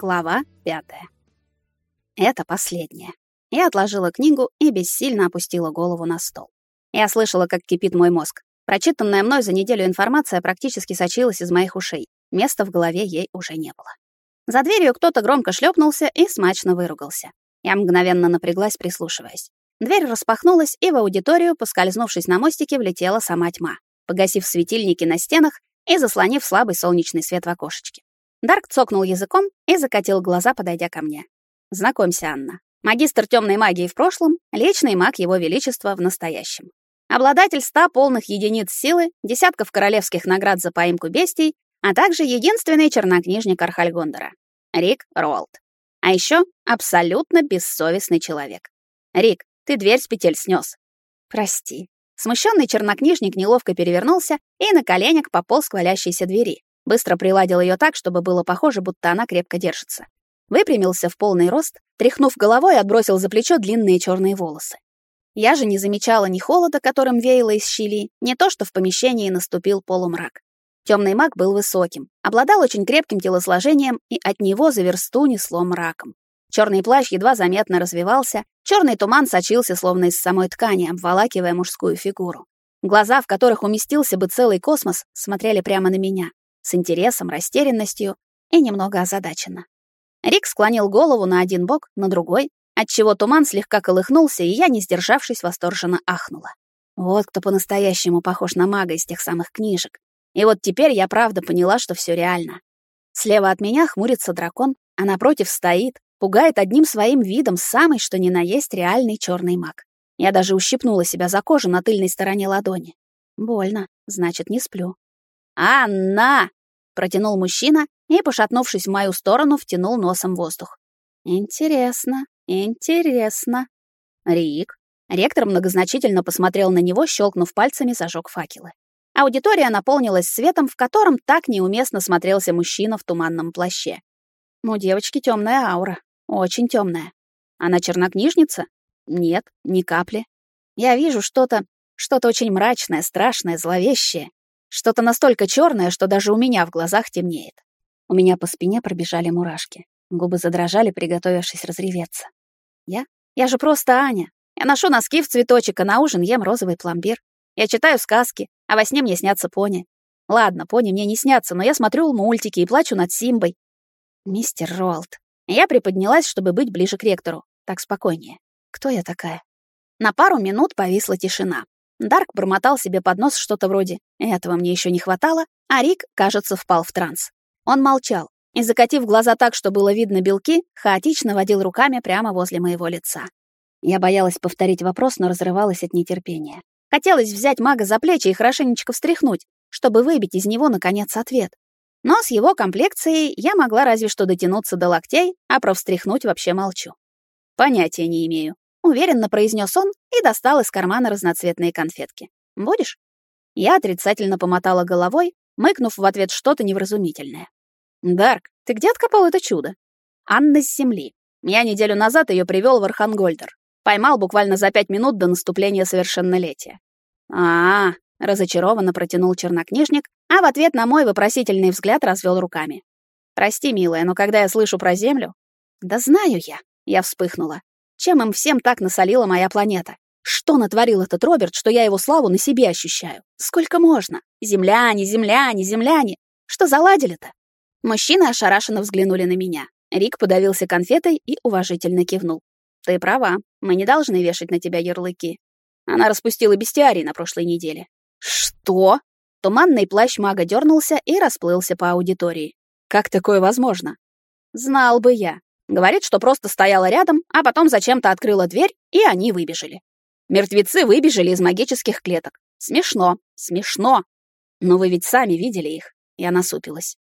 Глава пятая. Это последнее. Я отложила книгу и бессильно опустила голову на стол. Я слышала, как кипит мой мозг. Прочитанная мной за неделю информация практически сочилась из моих ушей. Места в голове ей уже не было. За дверью кто-то громко шлепнулся и смачно выругался. Я мгновенно напряглась, прислушиваясь. Дверь распахнулась, и в аудиторию, поскользнувшись на мостике, влетела сама тьма, погасив светильники на стенах и заслонив слабый солнечный свет в окошечке. Дарк цокнул языком и закатил глаза, подойдя ко мне. Знакомься, Анна. Магистр темной магии в прошлом, личный маг его величества в настоящем. Обладатель ста полных единиц силы, десятков королевских наград за поимку бестий, а также единственный чернокнижник Архальгондора. Рик Роалд. А еще абсолютно бессовестный человек. Рик, ты дверь с петель снес. Прости. Смущенный чернокнижник неловко перевернулся и на коленях пополз к валящейся двери. Быстро приладил ее так, чтобы было похоже, будто она крепко держится. Выпрямился в полный рост, тряхнув головой, отбросил за плечо длинные черные волосы. Я же не замечала ни холода, которым веяло из щели, ни то, что в помещении наступил полумрак. Темный маг был высоким, обладал очень крепким телосложением, и от него за версту несло мраком. Черный плащ едва заметно развивался, черный туман сочился словно из самой ткани, обволакивая мужскую фигуру. Глаза, в которых уместился бы целый космос, смотрели прямо на меня с интересом, растерянностью и немного озадаченно. Рик склонил голову на один бок, на другой, отчего туман слегка колыхнулся, и я, не сдержавшись, восторженно ахнула. Вот кто по-настоящему похож на мага из тех самых книжек. И вот теперь я правда поняла, что все реально. Слева от меня хмурится дракон, а напротив стоит, пугает одним своим видом самый, что ни на есть, реальный черный маг. Я даже ущипнула себя за кожу на тыльной стороне ладони. Больно, значит, не сплю. «Анна!» Протянул мужчина и, пошатнувшись в мою сторону, втянул носом воздух. Интересно, интересно. Рик. Ректор многозначительно посмотрел на него, щелкнув пальцами, зажег факелы. Аудитория наполнилась светом, в котором так неуместно смотрелся мужчина в туманном плаще. У девочки темная аура, очень темная. Она чернокнижница? Нет, ни капли. Я вижу что-то, что-то очень мрачное, страшное, зловещее. Что-то настолько черное, что даже у меня в глазах темнеет. У меня по спине пробежали мурашки. Губы задрожали, приготовившись разреветься. Я? Я же просто Аня. Я ношу носки в цветочек, а на ужин ем розовый пломбир. Я читаю сказки, а во сне мне снятся пони. Ладно, пони мне не снятся, но я смотрю мультики и плачу над Симбой. Мистер Ролд. Я приподнялась, чтобы быть ближе к ректору. Так спокойнее. Кто я такая? На пару минут повисла тишина. Дарк бормотал себе под нос что-то вроде «этого мне еще не хватало», а Рик, кажется, впал в транс. Он молчал и, закатив глаза так, что было видно белки, хаотично водил руками прямо возле моего лица. Я боялась повторить вопрос, но разрывалась от нетерпения. Хотелось взять мага за плечи и хорошенечко встряхнуть, чтобы выбить из него, наконец, ответ. Но с его комплекцией я могла разве что дотянуться до локтей, а про встряхнуть вообще молчу. Понятия не имею, уверенно произнес он и достал из кармана разноцветные конфетки. Будешь? Я отрицательно помотала головой, мыкнув в ответ что-то невразумительное. Дарк, ты где откопал это чудо? Анна с земли. Я неделю назад ее привел в Архангольдер. Поймал буквально за пять минут до наступления совершеннолетия. А, -а, -а разочарованно протянул чернокнижник, а в ответ на мой вопросительный взгляд развел руками. Прости, милая, но когда я слышу про землю, да знаю я, я вспыхнула. Чем им всем так насолила моя планета? Что натворил этот Роберт, что я его славу на себе ощущаю? Сколько можно? Земляне, земляне, земляне. Что заладили-то? Мужчины ошарашенно взглянули на меня. Рик подавился конфетой и уважительно кивнул. Ты права, мы не должны вешать на тебя ярлыки. Она распустила бестиарий на прошлой неделе. Что? Туманный плащ мага дернулся и расплылся по аудитории. Как такое возможно? Знал бы я. Говорит, что просто стояла рядом, а потом зачем-то открыла дверь, и они выбежали. Мертвецы выбежали из магических клеток. Смешно, смешно. Но вы ведь сами видели их. Я насупилась.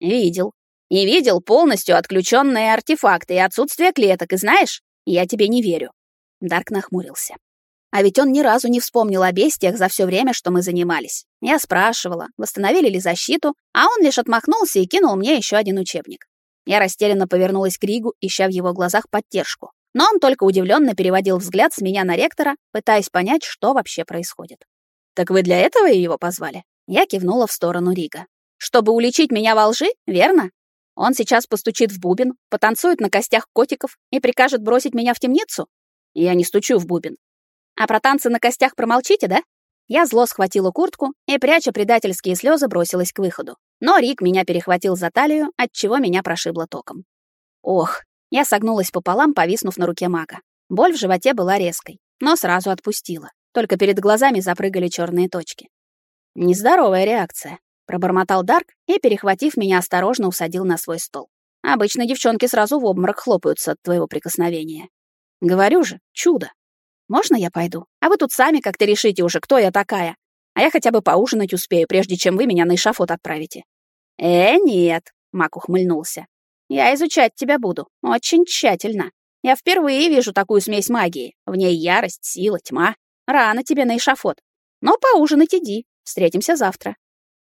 Видел. И видел полностью отключенные артефакты и отсутствие клеток, и знаешь, я тебе не верю. Дарк нахмурился. А ведь он ни разу не вспомнил о бестиях за все время, что мы занимались. Я спрашивала, восстановили ли защиту, а он лишь отмахнулся и кинул мне еще один учебник. Я растерянно повернулась к Ригу, ища в его глазах поддержку. Но он только удивленно переводил взгляд с меня на ректора, пытаясь понять, что вообще происходит. «Так вы для этого его позвали?» Я кивнула в сторону Рига. «Чтобы уличить меня во лжи, верно?» Он сейчас постучит в бубен, потанцует на костях котиков и прикажет бросить меня в темницу? Я не стучу в бубен. А про танцы на костях промолчите, да? Я зло схватила куртку и, пряча предательские слезы, бросилась к выходу. Но Рик меня перехватил за талию, отчего меня прошибло током. Ох, я согнулась пополам, повиснув на руке мага. Боль в животе была резкой, но сразу отпустила. Только перед глазами запрыгали черные точки. Нездоровая реакция пробормотал Дарк и, перехватив меня, осторожно усадил на свой стол. Обычно девчонки сразу в обморок хлопаются от твоего прикосновения. Говорю же, чудо. Можно я пойду? А вы тут сами как-то решите уже, кто я такая. А я хотя бы поужинать успею, прежде чем вы меня на эшафот отправите. Э, нет, Мак ухмыльнулся. Я изучать тебя буду, очень тщательно. Я впервые вижу такую смесь магии. В ней ярость, сила, тьма. Рано тебе на эшафот. Но поужинать иди. Встретимся завтра.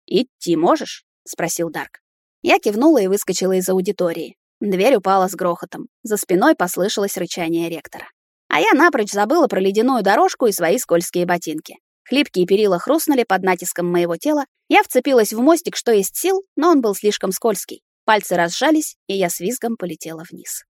«Идти можешь?» — спросил Дарк. Я кивнула и выскочила из аудитории. Дверь упала с грохотом. За спиной послышалось рычание ректора. А я напрочь забыла про ледяную дорожку и свои скользкие ботинки. Хлипкие перила хрустнули под натиском моего тела. Я вцепилась в мостик, что есть сил, но он был слишком скользкий. Пальцы разжались, и я с визгом полетела вниз.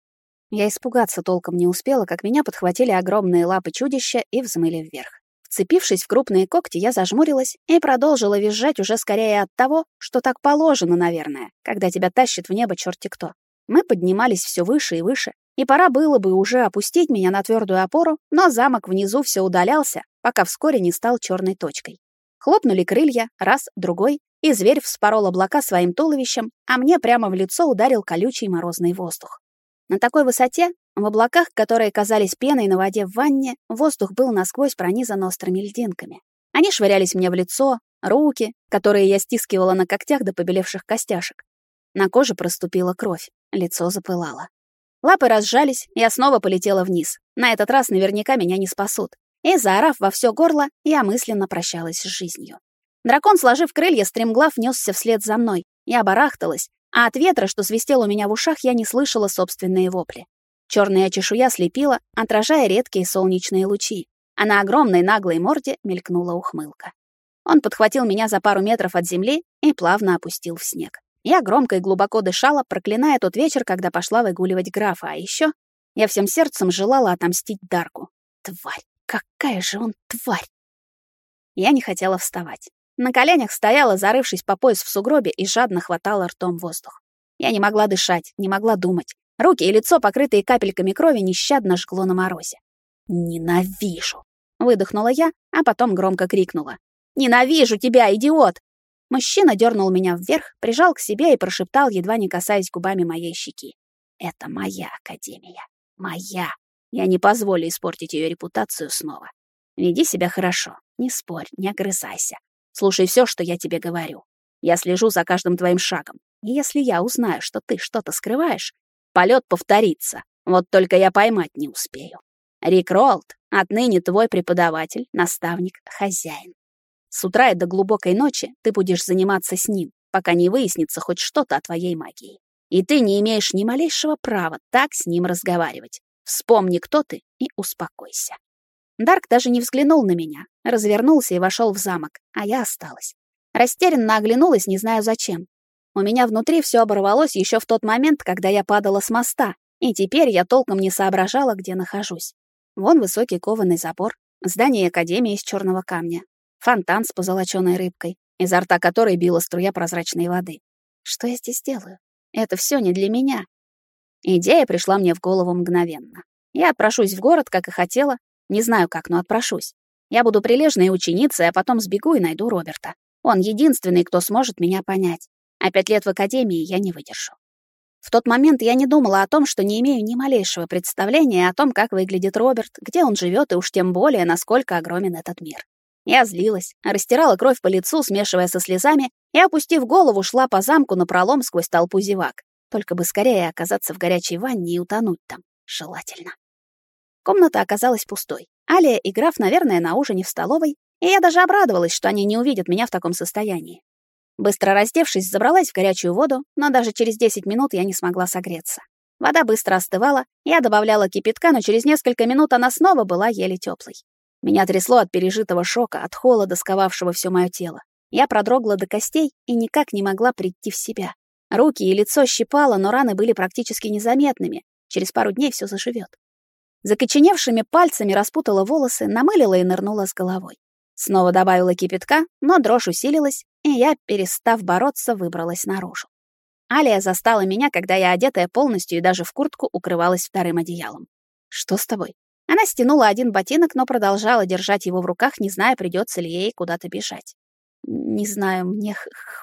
Я испугаться толком не успела, как меня подхватили огромные лапы чудища и взмыли вверх. Вцепившись в крупные когти, я зажмурилась и продолжила визжать уже скорее от того, что так положено, наверное, когда тебя тащит в небо черти кто. Мы поднимались все выше и выше, и пора было бы уже опустить меня на твердую опору, но замок внизу все удалялся, пока вскоре не стал черной точкой. Хлопнули крылья, раз, другой, и зверь вспорол облака своим туловищем, а мне прямо в лицо ударил колючий морозный воздух. На такой высоте в облаках, которые казались пеной на воде в ванне, воздух был насквозь пронизан острыми льдинками. Они швырялись мне в лицо, руки, которые я стискивала на когтях до побелевших костяшек. На коже проступила кровь, лицо запылало. Лапы разжались, я снова полетела вниз. На этот раз наверняка меня не спасут. И, заорав во все горло, я мысленно прощалась с жизнью. Дракон, сложив крылья, стремглав несся вслед за мной. Я барахталась, а от ветра, что свистел у меня в ушах, я не слышала собственные вопли. Черная чешуя слепила, отражая редкие солнечные лучи, а на огромной наглой морде мелькнула ухмылка. Он подхватил меня за пару метров от земли и плавно опустил в снег. Я громко и глубоко дышала, проклиная тот вечер, когда пошла выгуливать графа, а еще я всем сердцем желала отомстить Дарку. Тварь! Какая же он тварь! Я не хотела вставать. На коленях стояла, зарывшись по пояс в сугробе, и жадно хватала ртом воздух. Я не могла дышать, не могла думать. Руки и лицо, покрытые капельками крови, нещадно жгло на морозе. «Ненавижу!» — выдохнула я, а потом громко крикнула. «Ненавижу тебя, идиот!» Мужчина дернул меня вверх, прижал к себе и прошептал, едва не касаясь губами моей щеки. «Это моя академия. Моя. Я не позволю испортить ее репутацию снова. Веди себя хорошо. Не спорь, не огрызайся. Слушай все, что я тебе говорю. Я слежу за каждым твоим шагом. И если я узнаю, что ты что-то скрываешь, полет повторится. Вот только я поймать не успею. Рик Ролд, отныне твой преподаватель, наставник, хозяин. С утра и до глубокой ночи ты будешь заниматься с ним, пока не выяснится хоть что-то о твоей магии. И ты не имеешь ни малейшего права так с ним разговаривать. Вспомни, кто ты, и успокойся. Дарк даже не взглянул на меня, развернулся и вошел в замок, а я осталась. Растерянно оглянулась, не знаю зачем. У меня внутри все оборвалось еще в тот момент, когда я падала с моста, и теперь я толком не соображала, где нахожусь. Вон высокий кованый забор, здание академии из черного камня, фонтан с позолоченной рыбкой, изо рта которой била струя прозрачной воды. Что я здесь делаю? Это все не для меня. Идея пришла мне в голову мгновенно. Я отпрошусь в город, как и хотела. Не знаю как, но отпрошусь. Я буду прилежной ученицей, а потом сбегу и найду Роберта. Он единственный, кто сможет меня понять а пять лет в академии я не выдержу. В тот момент я не думала о том, что не имею ни малейшего представления о том, как выглядит Роберт, где он живет и уж тем более, насколько огромен этот мир. Я злилась, растирала кровь по лицу, смешивая со слезами, и, опустив голову, шла по замку напролом сквозь толпу зевак. Только бы скорее оказаться в горячей ванне и утонуть там. Желательно. Комната оказалась пустой. Алия и граф, наверное, на ужине в столовой, и я даже обрадовалась, что они не увидят меня в таком состоянии. Быстро раздевшись, забралась в горячую воду, но даже через 10 минут я не смогла согреться. Вода быстро остывала, я добавляла кипятка, но через несколько минут она снова была еле теплой. Меня трясло от пережитого шока, от холода, сковавшего все мое тело. Я продрогла до костей и никак не могла прийти в себя. Руки и лицо щипало, но раны были практически незаметными. Через пару дней все заживет. Закоченевшими пальцами распутала волосы, намылила и нырнула с головой. Снова добавила кипятка, но дрожь усилилась, и я, перестав бороться, выбралась наружу. Алия застала меня, когда я, одетая полностью и даже в куртку, укрывалась вторым одеялом. «Что с тобой?» Она стянула один ботинок, но продолжала держать его в руках, не зная, придется ли ей куда-то бежать. «Не знаю, мне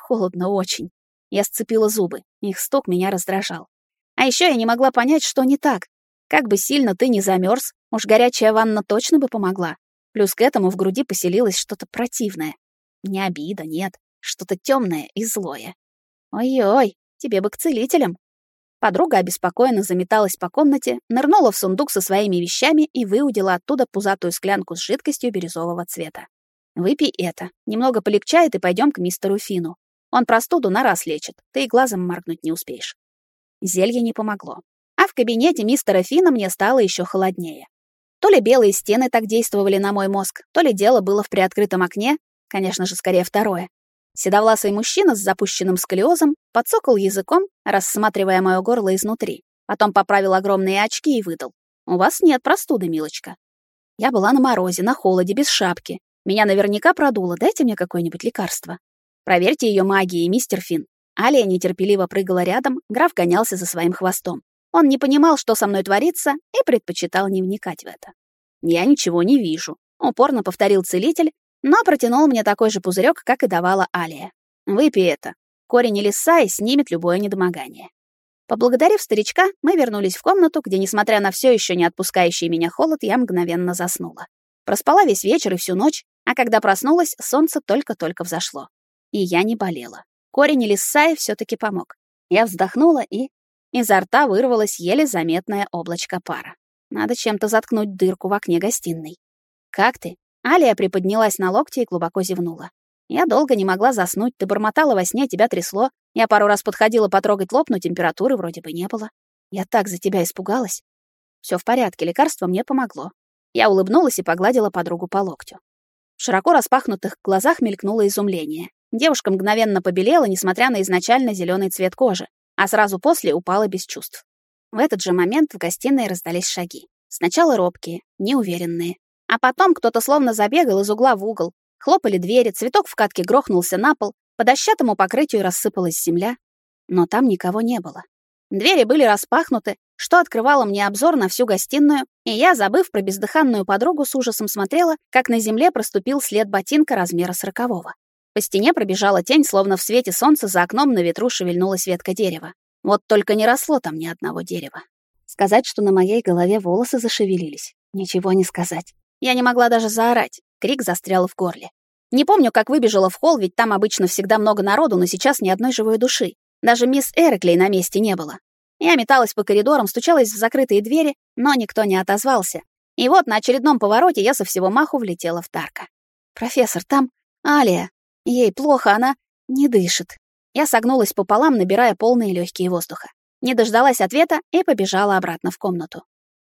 холодно очень». Я сцепила зубы, их стук меня раздражал. А еще я не могла понять, что не так. Как бы сильно ты не замерз, уж горячая ванна точно бы помогла. Плюс к этому в груди поселилось что-то противное. Не обида, нет, что-то темное и злое. Ой-ой, тебе бы к целителям. Подруга обеспокоенно заметалась по комнате, нырнула в сундук со своими вещами и выудила оттуда пузатую склянку с жидкостью бирюзового цвета. Выпей это. Немного полегчает и пойдем к мистеру Фину. Он простуду на раз лечит, ты и глазом моргнуть не успеешь. Зелье не помогло. А в кабинете мистера Фина мне стало еще холоднее. То ли белые стены так действовали на мой мозг, то ли дело было в приоткрытом окне, конечно же, скорее второе. Седовласый мужчина с запущенным сколиозом подсокал языком, рассматривая моё горло изнутри. Потом поправил огромные очки и выдал. «У вас нет простуды, милочка». Я была на морозе, на холоде, без шапки. Меня наверняка продуло. Дайте мне какое-нибудь лекарство. Проверьте ее магией, мистер Фин. Алия нетерпеливо прыгала рядом, граф гонялся за своим хвостом. Он не понимал, что со мной творится, и предпочитал не вникать в это. «Я ничего не вижу», — упорно повторил целитель, но протянул мне такой же пузырек, как и давала Алия. «Выпей это. Корень лиса и снимет любое недомогание». Поблагодарив старичка, мы вернулись в комнату, где, несмотря на все еще не отпускающий меня холод, я мгновенно заснула. Проспала весь вечер и всю ночь, а когда проснулась, солнце только-только взошло. И я не болела. Корень лиса все таки помог. Я вздохнула и... Изо рта вырвалось еле заметное облачко пара. Надо чем-то заткнуть дырку в окне гостиной. «Как ты?» Алия приподнялась на локте и глубоко зевнула. Я долго не могла заснуть, ты бормотала во сне, тебя трясло. Я пару раз подходила потрогать лоб, но температуры вроде бы не было. Я так за тебя испугалась. Все в порядке, лекарство мне помогло. Я улыбнулась и погладила подругу по локтю. В широко распахнутых глазах мелькнуло изумление. Девушка мгновенно побелела, несмотря на изначально зеленый цвет кожи, а сразу после упала без чувств. В этот же момент в гостиной раздались шаги. Сначала робкие, неуверенные, а потом кто-то словно забегал из угла в угол. Хлопали двери, цветок в катке грохнулся на пол, по дощатому покрытию рассыпалась земля. Но там никого не было. Двери были распахнуты, что открывало мне обзор на всю гостиную, и я, забыв про бездыханную подругу, с ужасом смотрела, как на земле проступил след ботинка размера сорокового. По стене пробежала тень, словно в свете солнца за окном на ветру шевельнулась ветка дерева. Вот только не росло там ни одного дерева. Сказать, что на моей голове волосы зашевелились, ничего не сказать. Я не могла даже заорать. Крик застрял в горле. Не помню, как выбежала в холл, ведь там обычно всегда много народу, но сейчас ни одной живой души. Даже мисс Эреклей на месте не было. Я металась по коридорам, стучалась в закрытые двери, но никто не отозвался. И вот на очередном повороте я со всего маху влетела в Тарка. «Профессор, там Алия. Ей плохо, она не дышит». Я согнулась пополам, набирая полные легкие воздуха. Не дождалась ответа и побежала обратно в комнату.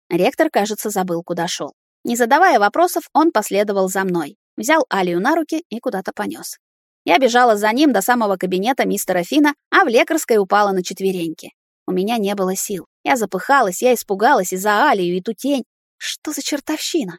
Ректор, кажется, забыл, куда шел. Не задавая вопросов, он последовал за мной, взял Алию на руки и куда-то понес. Я бежала за ним до самого кабинета мистера Фина, а в лекарской упала на четвереньки. У меня не было сил. Я запыхалась, я испугалась из-за Алию и ту тень. Что за чертовщина?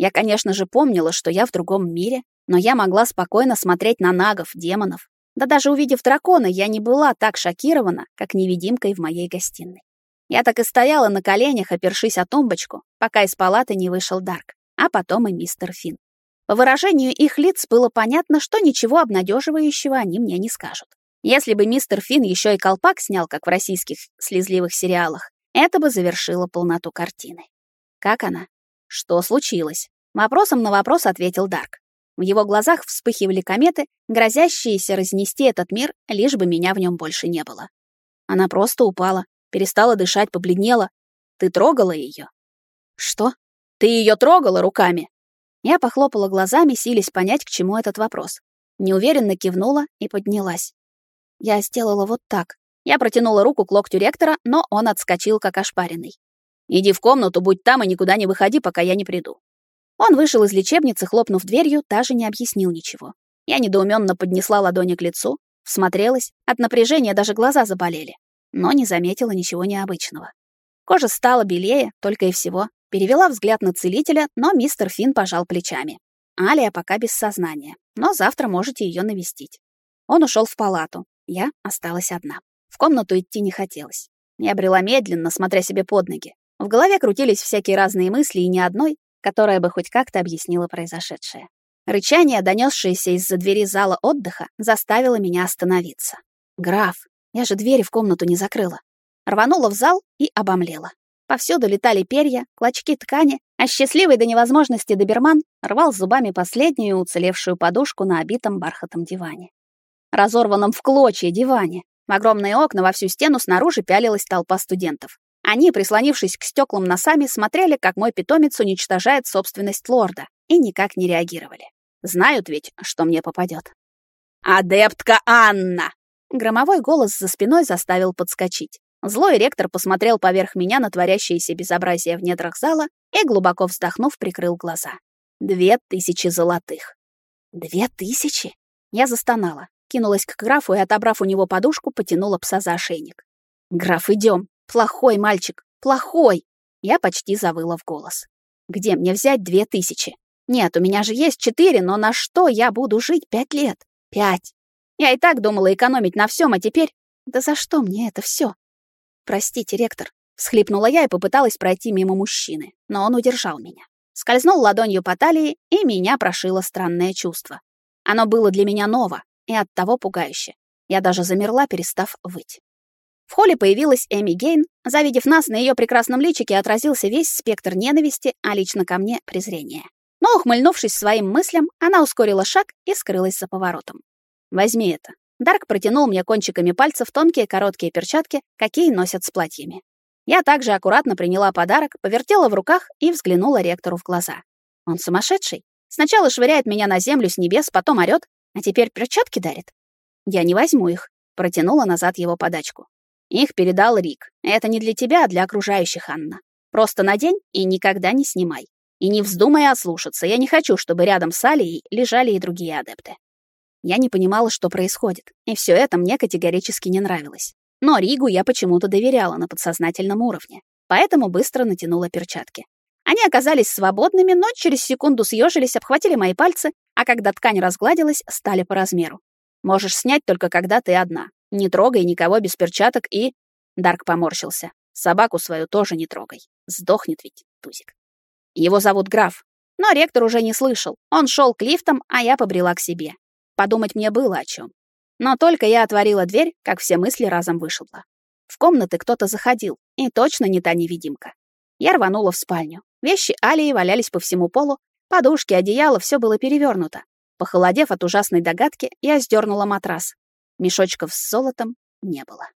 Я, конечно же, помнила, что я в другом мире, но я могла спокойно смотреть на нагов, демонов. Да даже увидев дракона, я не была так шокирована, как невидимкой в моей гостиной. Я так и стояла на коленях, опершись о тумбочку, пока из палаты не вышел Дарк, а потом и мистер Фин. По выражению их лиц было понятно, что ничего обнадеживающего они мне не скажут. Если бы мистер Фин еще и колпак снял, как в российских слезливых сериалах, это бы завершило полноту картины. Как она? Что случилось? Вопросом на вопрос ответил Дарк. В его глазах вспыхивали кометы, грозящиеся разнести этот мир, лишь бы меня в нем больше не было. Она просто упала, перестала дышать, побледнела. Ты трогала ее? Что? Ты ее трогала руками? Я похлопала глазами, силясь понять, к чему этот вопрос. Неуверенно кивнула и поднялась. Я сделала вот так. Я протянула руку к локтю ректора, но он отскочил, как ошпаренный. «Иди в комнату, будь там и никуда не выходи, пока я не приду». Он вышел из лечебницы, хлопнув дверью, даже не объяснил ничего. Я недоуменно поднесла ладони к лицу. Всмотрелась, от напряжения даже глаза заболели, но не заметила ничего необычного. Кожа стала белее, только и всего. Перевела взгляд на целителя, но мистер Фин пожал плечами. Алия пока без сознания, но завтра можете ее навестить. Он ушел в палату. Я осталась одна. В комнату идти не хотелось. Я брела медленно, смотря себе под ноги. В голове крутились всякие разные мысли, и ни одной, которая бы хоть как-то объяснила произошедшее. Рычание, донесшееся из-за двери зала отдыха, заставило меня остановиться. «Граф, я же двери в комнату не закрыла». Рванула в зал и обомлела. Повсюду летали перья, клочки ткани, а счастливый до невозможности доберман рвал зубами последнюю уцелевшую подушку на обитом бархатом диване. Разорванном в клочья диване. В огромные окна во всю стену снаружи пялилась толпа студентов. Они, прислонившись к стеклам носами, смотрели, как мой питомец уничтожает собственность лорда, и никак не реагировали. Знают ведь, что мне попадет. «Адептка Анна!» Громовой голос за спиной заставил подскочить. Злой ректор посмотрел поверх меня на творящееся безобразие в недрах зала и, глубоко вздохнув, прикрыл глаза. Две тысячи золотых. Две тысячи? Я застонала, кинулась к графу и, отобрав у него подушку, потянула пса за ошейник. «Граф, идем. Плохой мальчик. Плохой!» Я почти завыла в голос. «Где мне взять две тысячи? Нет, у меня же есть четыре, но на что я буду жить пять лет? Пять. Я и так думала экономить на всем, а теперь... Да за что мне это все? «Простите, ректор», — всхлипнула я и попыталась пройти мимо мужчины, но он удержал меня. Скользнул ладонью по талии, и меня прошило странное чувство. Оно было для меня ново и оттого пугающе. Я даже замерла, перестав выть. В холле появилась Эми Гейн. Завидев нас, на ее прекрасном личике отразился весь спектр ненависти, а лично ко мне — презрение. Но, ухмыльнувшись своим мыслям, она ускорила шаг и скрылась за поворотом. «Возьми это», Дарк протянул мне кончиками пальцев тонкие короткие перчатки, какие носят с платьями. Я также аккуратно приняла подарок, повертела в руках и взглянула ректору в глаза. Он сумасшедший. Сначала швыряет меня на землю с небес, потом орёт, а теперь перчатки дарит. Я не возьму их, протянула назад его подачку. Их передал Рик. Это не для тебя, а для окружающих, Анна. Просто надень и никогда не снимай. И не вздумай ослушаться. Я не хочу, чтобы рядом с Алией лежали и другие адепты. Я не понимала, что происходит, и все это мне категорически не нравилось. Но Ригу я почему-то доверяла на подсознательном уровне, поэтому быстро натянула перчатки. Они оказались свободными, но через секунду съежились, обхватили мои пальцы, а когда ткань разгладилась, стали по размеру. Можешь снять только когда ты одна. Не трогай никого без перчаток и... Дарк поморщился. Собаку свою тоже не трогай. Сдохнет ведь, Тузик. Его зовут граф. Но ректор уже не слышал. Он шел к лифтам, а я побрела к себе. Подумать мне было о чем. Но только я отворила дверь, как все мысли разом вышибло. В комнаты кто-то заходил, и точно не та невидимка. Я рванула в спальню. Вещи Алии валялись по всему полу, подушки, одеяло, все было перевернуто. Похолодев от ужасной догадки, я сдернула матрас. Мешочков с золотом не было.